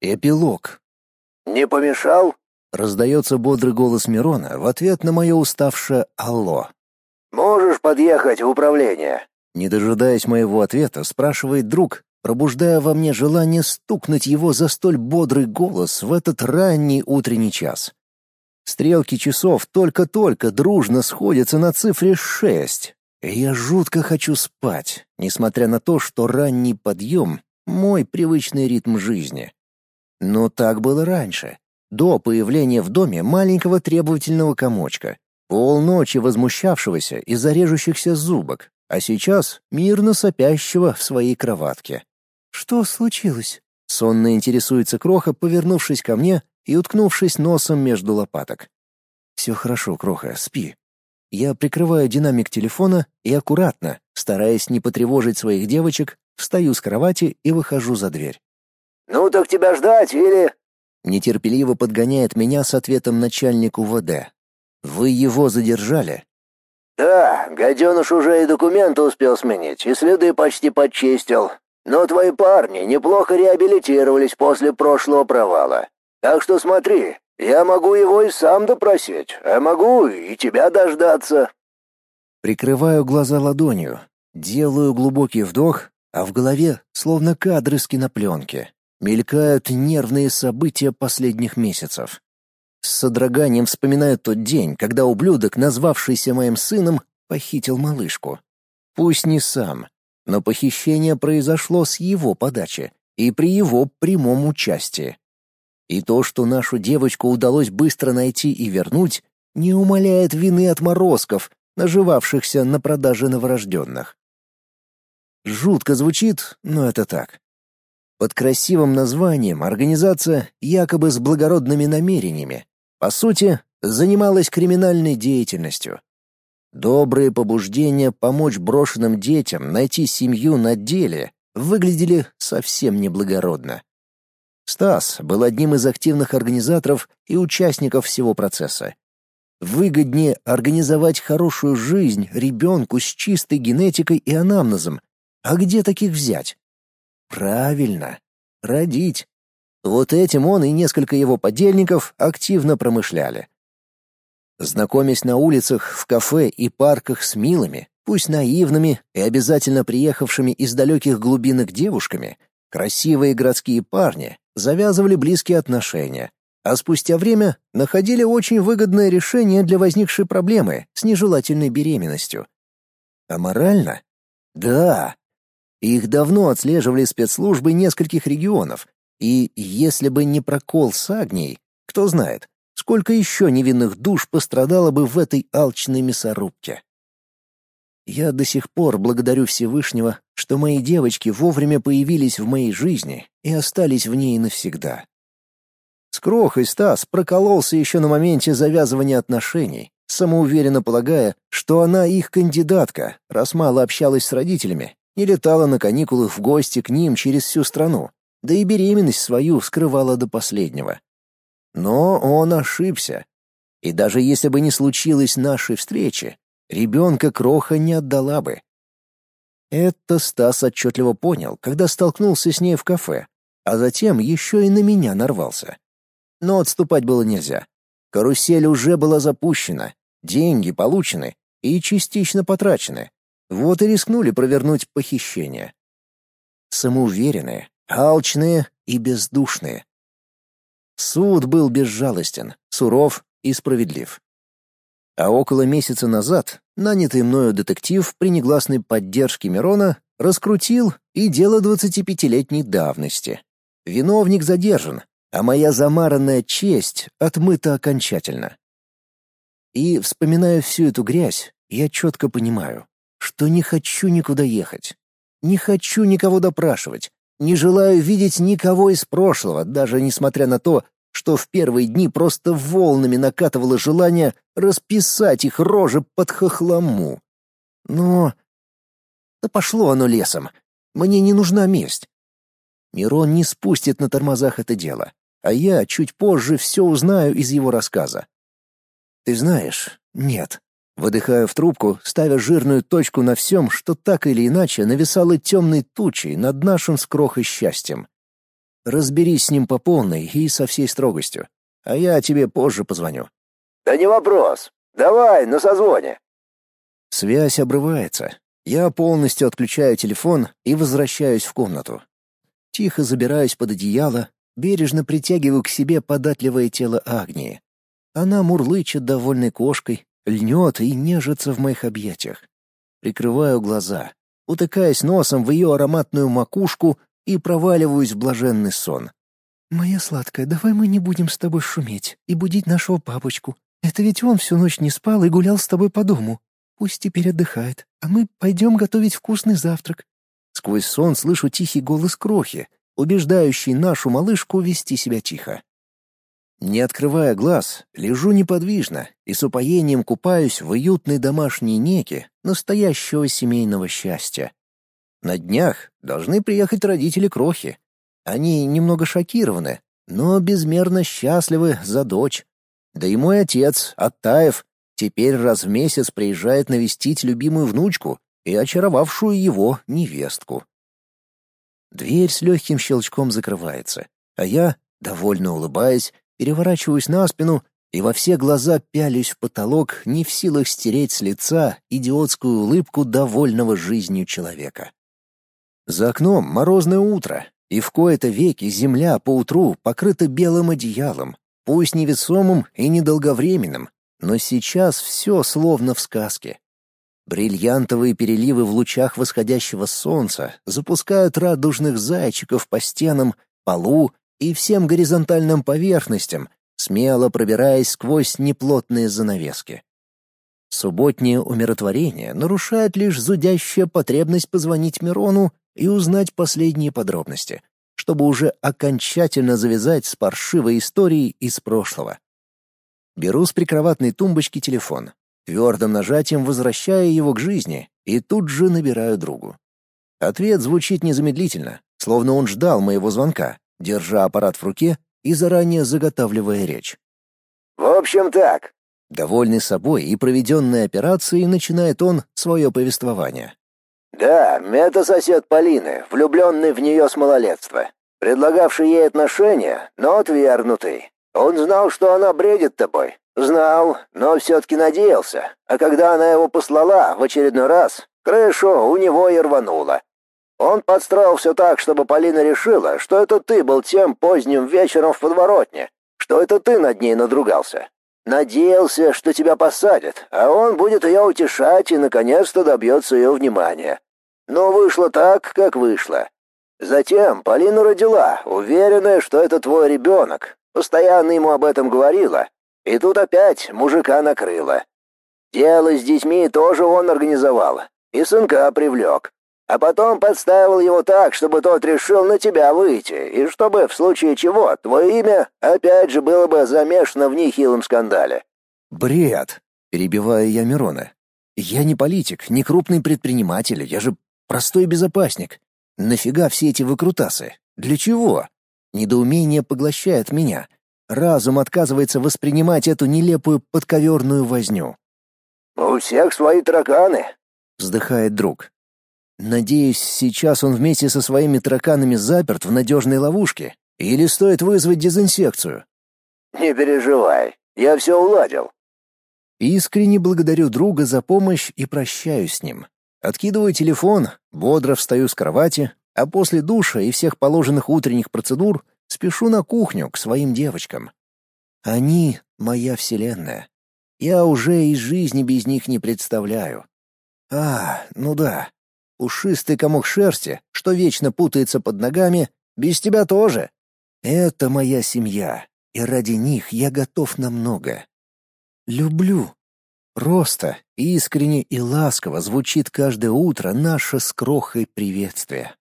Эпилог. «Не помешал?» — раздается бодрый голос Мирона в ответ на мое уставшее «Алло». «Можешь подъехать в управление?» Не дожидаясь моего ответа, спрашивает друг, пробуждая во мне желание стукнуть его за столь бодрый голос в этот ранний утренний час. Стрелки часов только-только дружно сходятся на цифре шесть, и я жутко хочу спать, несмотря на то, что ранний подъем — мой привычный ритм жизни. Но так было раньше, до появления в доме маленького требовательного комочка, полночи возмущавшегося из-за режущихся зубок, а сейчас мирно сопящего в своей кроватке. «Что случилось?» — сонно интересуется Кроха, повернувшись ко мне и уткнувшись носом между лопаток. «Все хорошо, Кроха, спи». Я прикрываю динамик телефона и аккуратно, стараясь не потревожить своих девочек, встаю с кровати и выхожу за дверь. «Ну так тебя ждать или...» Нетерпеливо подгоняет меня с ответом начальник УВД. «Вы его задержали?» «Да, гаденыш уже и документы успел сменить, и следы почти подчистил. Но твои парни неплохо реабилитировались после прошлого провала. Так что смотри, я могу его и сам допросить, а могу и тебя дождаться». Прикрываю глаза ладонью, делаю глубокий вдох, а в голове словно кадры с кинопленки. Мелькают нервные события последних месяцев. С содроганием вспоминаю тот день, когда ублюдок, назвавшийся моим сыном, похитил малышку. Пусть не сам, но похищение произошло с его подачи и при его прямом участии. И то, что нашу девочку удалось быстро найти и вернуть, не умаляет вины отморозков, наживавшихся на продаже новорожденных. Жутко звучит, но это так. Под красивым названием организация якобы с благородными намерениями, по сути, занималась криминальной деятельностью. Добрые побуждения помочь брошенным детям найти семью на деле выглядели совсем неблагородно. Стас был одним из активных организаторов и участников всего процесса. Выгоднее организовать хорошую жизнь ребенку с чистой генетикой и анамнезом. А где таких взять? Правильно, родить. Вот этим он и несколько его подельников активно промышляли. Знакомясь на улицах, в кафе и парках с милыми, пусть наивными и обязательно приехавшими из далеких глубинок девушками, красивые городские парни завязывали близкие отношения, а спустя время находили очень выгодное решение для возникшей проблемы с нежелательной беременностью. А морально? Да. Их давно отслеживали спецслужбы нескольких регионов, и если бы не прокол с Агнией, кто знает, сколько еще невинных душ пострадало бы в этой алчной мясорубке. Я до сих пор благодарю Всевышнего, что мои девочки вовремя появились в моей жизни и остались в ней навсегда. С Крохой Стас прокололся еще на моменте завязывания отношений, самоуверенно полагая, что она их кандидатка, раз мало общалась с родителями, не летала на каникулы в гости к ним через всю страну, да и беременность свою скрывала до последнего. Но он ошибся. И даже если бы не случилось нашей встречи, Ребенка Кроха не отдала бы. Это Стас отчетливо понял, когда столкнулся с ней в кафе, а затем еще и на меня нарвался. Но отступать было нельзя. Карусель уже была запущена, деньги получены и частично потрачены. Вот и рискнули провернуть похищение. Самоуверенные, алчные и бездушные. Суд был безжалостен, суров и справедлив. А около месяца назад нанятый мною детектив при негласной поддержке Мирона раскрутил и дело 25-летней давности. Виновник задержан, а моя замаранная честь отмыта окончательно. И, вспоминая всю эту грязь, я четко понимаю, что не хочу никуда ехать. Не хочу никого допрашивать. Не желаю видеть никого из прошлого, даже несмотря на то, что в первые дни просто волнами накатывало желание расписать их рожи под хохлому. Но... Да пошло оно лесом. Мне не нужна месть. Мирон не спустит на тормозах это дело, а я чуть позже все узнаю из его рассказа. Ты знаешь, нет. Выдыхаю в трубку, ставя жирную точку на всем, что так или иначе нависало темной тучей над нашим скрохой счастьем. Разберись с ним по полной и со всей строгостью. А я тебе позже позвоню. Да не вопрос. Давай, на созвоне. Связь обрывается. Я полностью отключаю телефон и возвращаюсь в комнату. Тихо забираюсь под одеяло, бережно притягиваю к себе податливое тело Агнии. Она мурлычет довольной кошкой, льнет и нежится в моих объятиях. Прикрываю глаза, утыкаясь носом в ее ароматную макушку и проваливаюсь в блаженный сон. «Моя сладкая, давай мы не будем с тобой шуметь и будить нашего папочку. Это ведь он всю ночь не спал и гулял с тобой по дому. Пусть теперь отдыхает, а мы пойдем готовить вкусный завтрак. Сквозь сон слышу тихий голос крохи, убеждающий нашу малышку вести себя тихо. Не открывая глаз, лежу неподвижно и с упоением купаюсь в уютной домашней неке настоящего семейного счастья. На днях должны приехать родители Крохи. Они немного шокированы, но безмерно счастливы за дочь. Да и мой отец, Оттаев, Теперь раз в месяц приезжает навестить любимую внучку и очаровавшую его невестку. Дверь с легким щелчком закрывается, а я, довольно улыбаясь, переворачиваюсь на спину и во все глаза пялюсь в потолок, не в силах стереть с лица идиотскую улыбку довольного жизнью человека. За окном морозное утро, и в кои-то веки земля поутру покрыта белым одеялом, пусть невесомым и недолговременным, но сейчас все словно в сказке. Бриллиантовые переливы в лучах восходящего солнца запускают радужных зайчиков по стенам, полу и всем горизонтальным поверхностям, смело пробираясь сквозь неплотные занавески. Субботнее умиротворение нарушает лишь зудящая потребность позвонить Мирону и узнать последние подробности, чтобы уже окончательно завязать с паршивой историей из прошлого. Беру с прикроватной тумбочки телефон, твердым нажатием возвращая его к жизни, и тут же набираю другу. Ответ звучит незамедлительно, словно он ждал моего звонка, держа аппарат в руке и заранее заготавливая речь. «В общем так». Довольный собой и проведенной операцией начинает он свое повествование. «Да, это сосед Полины, влюбленный в нее с малолетства, предлагавший ей отношения, но отвергнутый. Он знал, что она бредит тобой. Знал, но все-таки надеялся. А когда она его послала в очередной раз, крышу у него и рвануло. Он подстроил все так, чтобы Полина решила, что это ты был тем поздним вечером в подворотне, что это ты над ней надругался. Надеялся, что тебя посадят, а он будет ее утешать и наконец-то добьется ее внимания. Но вышло так, как вышло. Затем Полина родила, уверенная, что это твой ребенок, Постоянно ему об этом говорила. И тут опять мужика накрыло. Дело с детьми тоже он организовал. И сынка привлек. А потом подставил его так, чтобы тот решил на тебя выйти, и чтобы в случае чего твое имя опять же было бы замешано в нехилом скандале. Бред, перебиваю я Мирона. Я не политик, не крупный предприниматель, я же простой безопасник. Нафига все эти выкрутасы? Для чего? Недоумение поглощает меня. Разум отказывается воспринимать эту нелепую подковерную возню. «У всех свои тараканы», — вздыхает друг. «Надеюсь, сейчас он вместе со своими тараканами заперт в надежной ловушке? Или стоит вызвать дезинсекцию?» «Не переживай, я все уладил». Искренне благодарю друга за помощь и прощаюсь с ним. Откидываю телефон, бодро встаю с кровати, а после душа и всех положенных утренних процедур спешу на кухню к своим девочкам. Они — моя вселенная. Я уже из жизни без них не представляю. А, ну да, пушистый комок шерсти, что вечно путается под ногами, без тебя тоже. Это моя семья, и ради них я готов на многое. Люблю. Просто, искренне и ласково звучит каждое утро наше с крохой приветствие.